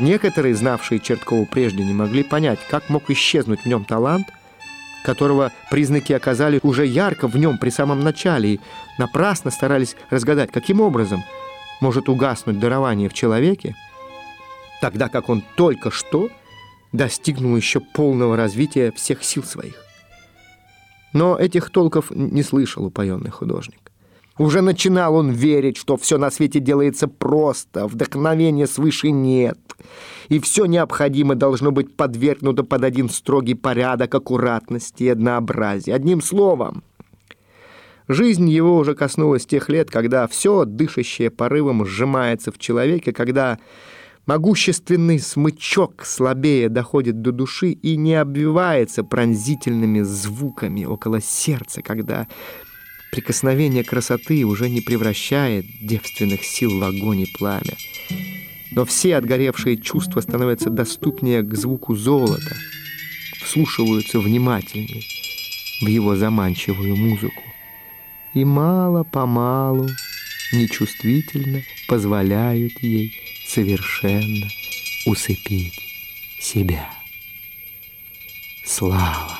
Некоторые, знавшие Черткову прежде, не могли понять, как мог исчезнуть в нем талант, которого признаки оказали уже ярко в нем при самом начале, и напрасно старались разгадать, каким образом может угаснуть дарование в человеке, тогда как он только что достигнул еще полного развития всех сил своих. Но этих толков не слышал упоенный художник. Уже начинал он верить, что все на свете делается просто, вдохновения свыше нет, и все необходимое должно быть подвергнуто под один строгий порядок аккуратности и однообразия. Одним словом, жизнь его уже коснулась тех лет, когда все, дышащее порывом, сжимается в человеке, когда могущественный смычок слабее доходит до души и не обвивается пронзительными звуками около сердца, когда Прикосновение красоты уже не превращает девственных сил в огонь и пламя. Но все отгоревшие чувства становятся доступнее к звуку золота, вслушиваются внимательнее в его заманчивую музыку. И мало-помалу, нечувствительно позволяют ей совершенно усыпить себя. Слава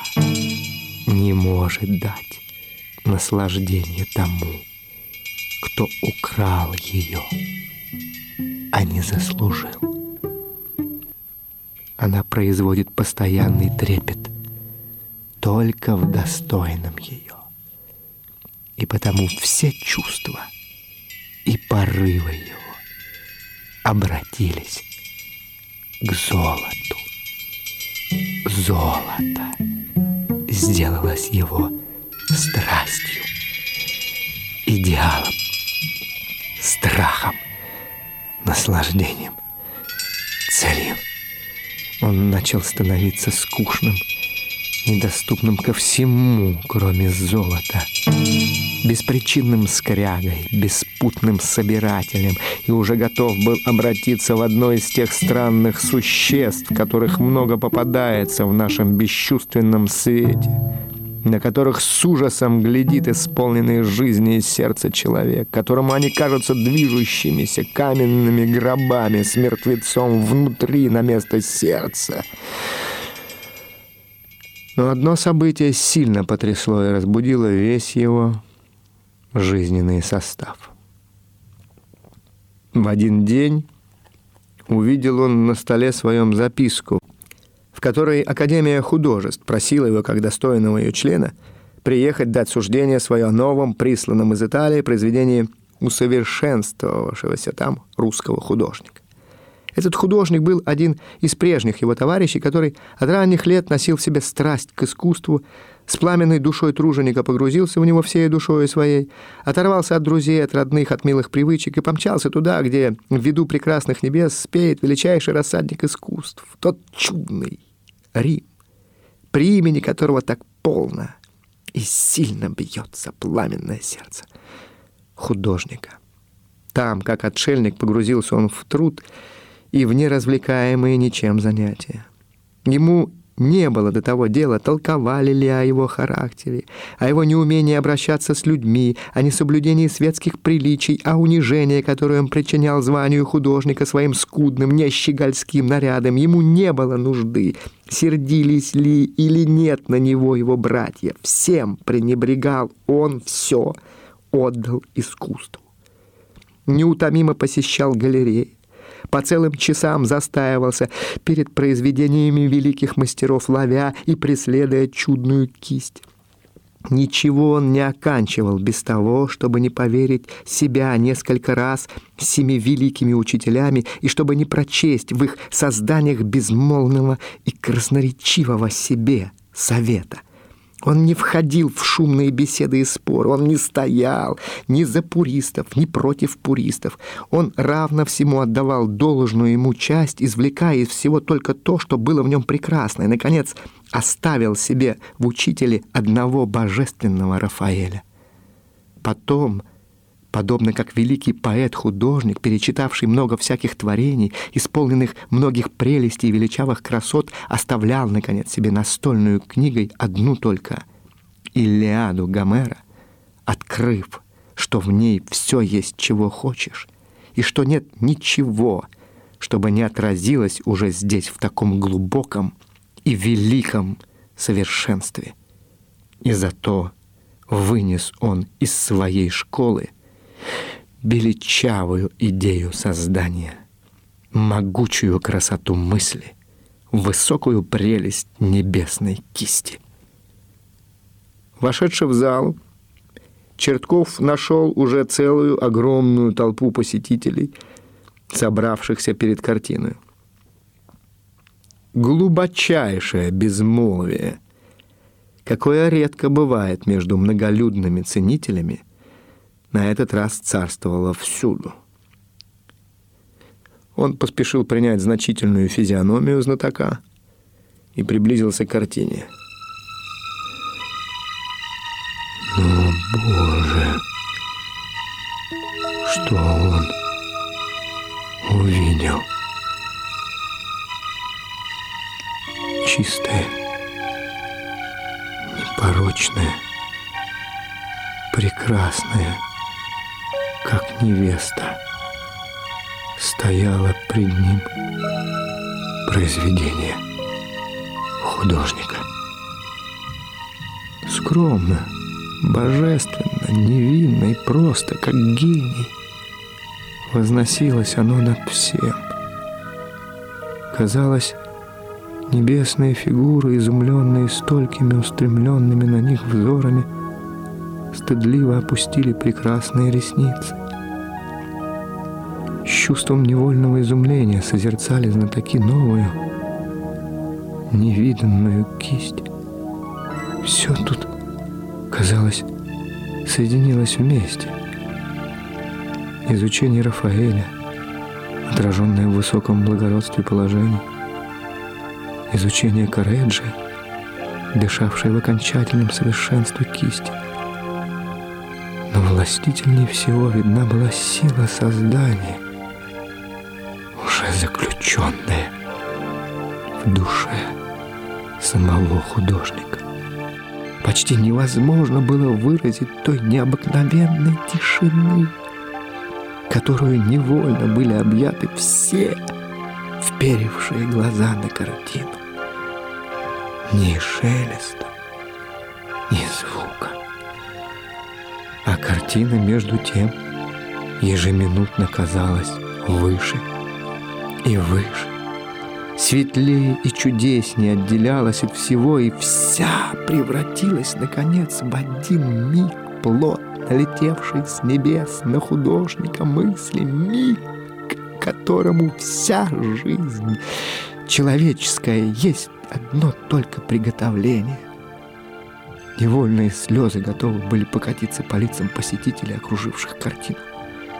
не может дать наслаждение тому, кто украл ее, а не заслужил. Она производит постоянный трепет только в достойном ее. И потому все чувства и порывы его обратились к золоту. Золото сделалось его страстью, идеалом, страхом, наслаждением, целью. Он начал становиться скучным, недоступным ко всему, кроме золота, беспричинным скрягой, беспутным собирателем, и уже готов был обратиться в одно из тех странных существ, которых много попадается в нашем бесчувственном свете на которых с ужасом глядит исполненный жизни и сердца человек, которому они кажутся движущимися каменными гробами с мертвецом внутри на место сердца. Но одно событие сильно потрясло и разбудило весь его жизненный состав. В один день увидел он на столе своем записку, которой Академия художеств просила его, как достойного ее члена, приехать дать суждение свое о новом, присланном из Италии произведении усовершенствовавшегося там русского художника. Этот художник был один из прежних его товарищей, который от ранних лет носил в себе страсть к искусству, с пламенной душой труженика погрузился в него всей душой своей, оторвался от друзей, от родных, от милых привычек и помчался туда, где в виду прекрасных небес спеет величайший рассадник искусств, тот чудный, Рим, при имени которого так полно и сильно бьется пламенное сердце художника. Там, как отшельник, погрузился он в труд и в неразвлекаемые ничем занятия. Ему не было до того дела, толковали ли о его характере, о его неумении обращаться с людьми, о несоблюдении светских приличий, о унижении, которое он причинял званию художника своим скудным, нещегольским нарядом. Ему не было нужды, сердились ли или нет на него его братья. Всем пренебрегал он все, отдал искусству. Неутомимо посещал галереи, по целым часам застаивался перед произведениями великих мастеров, ловя и преследуя чудную кисть. Ничего он не оканчивал без того, чтобы не поверить себя несколько раз семи великими учителями и чтобы не прочесть в их созданиях безмолвного и красноречивого себе совета — он не входил в шумные беседы и споры, он не стоял ни за пуристов, ни против пуристов. Он равно всему отдавал должную ему часть, извлекая из всего только то, что было в нем прекрасно, и, наконец, оставил себе в учителе одного божественного Рафаэля. Потом подобно как великий поэт-художник, перечитавший много всяких творений, исполненных многих прелестей и величавых красот, оставлял, наконец, себе настольную книгой одну только Илиаду Гомера, открыв, что в ней все есть, чего хочешь, и что нет ничего, чтобы не отразилось уже здесь в таком глубоком и великом совершенстве. И зато вынес он из своей школы величавую идею создания, могучую красоту мысли, высокую прелесть небесной кисти. Вошедший в зал, Чертков нашел уже целую огромную толпу посетителей, собравшихся перед картиной. Глубочайшее безмолвие, какое редко бывает между многолюдными ценителями, на этот раз царствовало всюду. Он поспешил принять значительную физиономию знатока и приблизился к картине – Но, Боже, что он увидел? Чистое, непорочное, прекрасное, как невеста, стояло пред ним произведение художника. Скромно, божественно, невинно и просто, как гений. Возносилось оно над всем. Казалось, небесные фигуры, изумленные столькими устремленными на них взорами, стыдливо опустили прекрасные ресницы. С чувством невольного изумления созерцали знатоки новую, невиданную кисть. Все тут казалось, соединилось вместе. Изучение Рафаэля, отраженное в высоком благородстве положений, изучение Кареджи, дышавшее в окончательном совершенстве кисти. Но властительнее всего видна была сила создания, уже заключенная в душе самого художника. Почти невозможно было выразить той необыкновенной тишины, которую невольно были объяты все, вперевшие глаза на картину. Ни шелеста, ни звука. А картина, между тем, ежеминутно казалась выше и выше светлее и чудеснее отделялась от всего, и вся превратилась, наконец, в один миг плотно летевший с небес на художника мысли, миг, которому вся жизнь человеческая есть одно только приготовление. Невольные слезы готовы были покатиться по лицам посетителей, окруживших картину.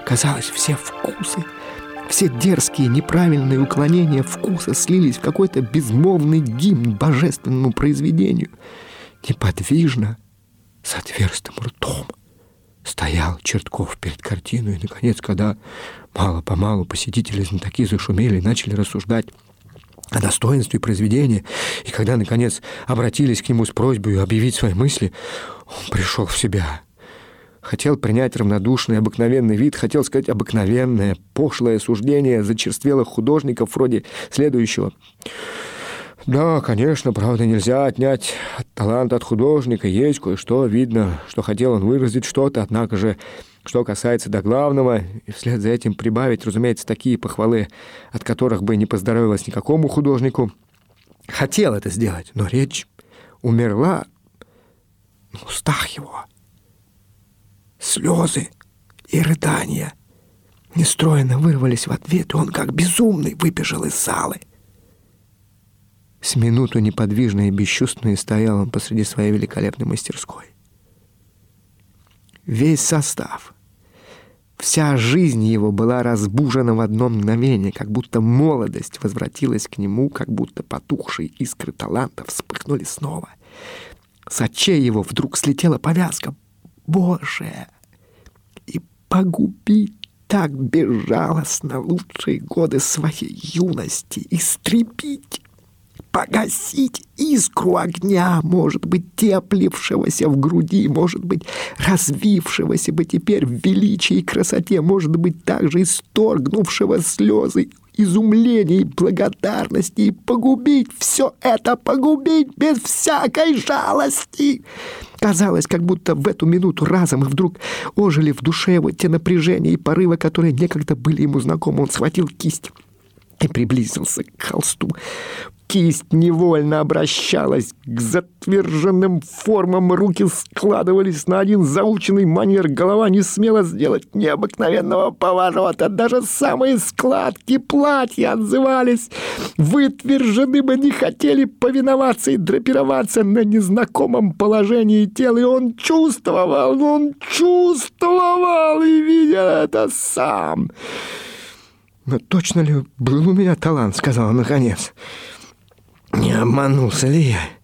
Казалось, все вкусы — все дерзкие, неправильные уклонения вкуса слились в какой-то безмолвный гимн божественному произведению. Неподвижно, с отверстым ртом, стоял Чертков перед картиной, и, наконец, когда мало-помалу посетители знатоки зашумели и начали рассуждать о достоинстве произведения, и когда, наконец, обратились к нему с просьбой объявить свои мысли, он пришел в себя — Хотел принять равнодушный, обыкновенный вид, хотел сказать обыкновенное, пошлое суждение зачерствелых художников вроде следующего. Да, конечно, правда, нельзя отнять талант от художника. Есть кое-что, видно, что хотел он выразить что-то, однако же, что касается до главного, и вслед за этим прибавить, разумеется, такие похвалы, от которых бы не поздоровилось никакому художнику. Хотел это сделать, но речь умерла в устах его слезы и рыдания. Нестроенно вырвались в ответ, и он, как безумный, выбежал из залы. С минуту неподвижно и бесчувственно стоял он посреди своей великолепной мастерской. Весь состав, вся жизнь его была разбужена в одно мгновение, как будто молодость возвратилась к нему, как будто потухшие искры таланта вспыхнули снова. С очей его вдруг слетела повязка. Боже! И погубить так безжалостно лучшие годы своей юности, истребить, погасить искру огня, может быть, теплившегося в груди, может быть, развившегося бы теперь в величии и красоте, может быть, также исторгнувшего слезы и изумления и благодарности и погубить все это, погубить без всякой жалости. Казалось, как будто в эту минуту разом и вдруг ожили в душе его те напряжения и порывы, которые некогда были ему знакомы. Он схватил кисть и приблизился к холсту. Кисть невольно обращалась к затверженным формам, руки складывались на один заученный манер, голова не смела сделать необыкновенного поворота. Даже самые складки платья отзывались. Вытверженным они хотели повиноваться и драпироваться на незнакомом положении тела. И он чувствовал, он чувствовал и видел это сам. «Но точно ли был у меня талант?» — сказал он наконец. «Не обманулся ли я?»